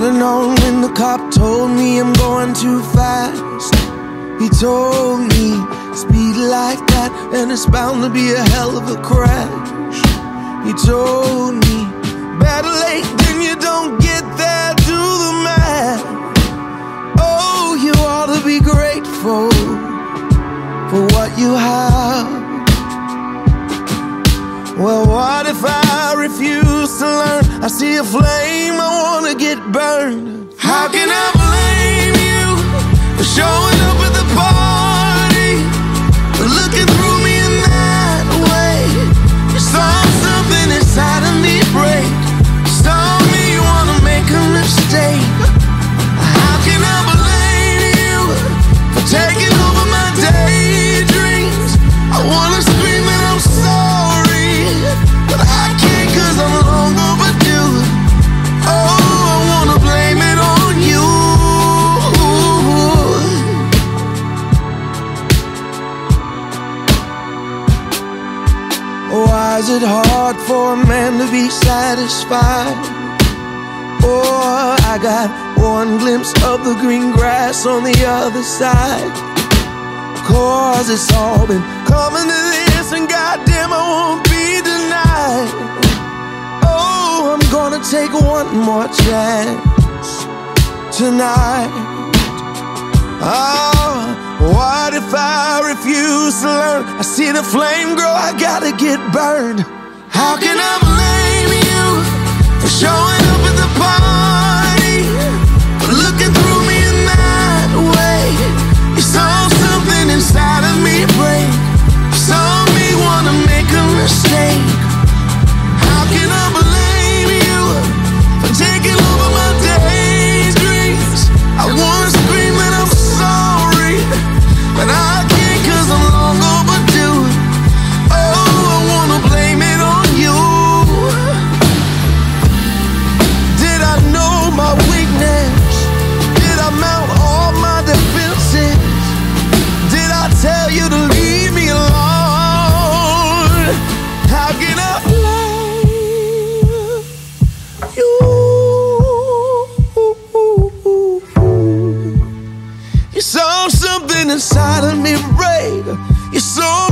on when the cop told me I'm going too fast. He told me, speed like that, and it's bound to be a hell of a crash. He told me, better late than you don't get there, do the math. Oh, you ought to be grateful for what you have. Well, what if I refuse to learn? I see a flame, I wanna get burned. How can I blame you for showing Why is it hard for a man to be satisfied? Oh, I got one glimpse of the green grass on the other side. Cause it's all been coming to this, and goddamn, I won't be denied. Oh, I'm gonna take one more chance tonight. Oh, what if I refuse to learn? I see the flame grow, I gotta get burned. How can I blame you for showing up inside of me break. You saw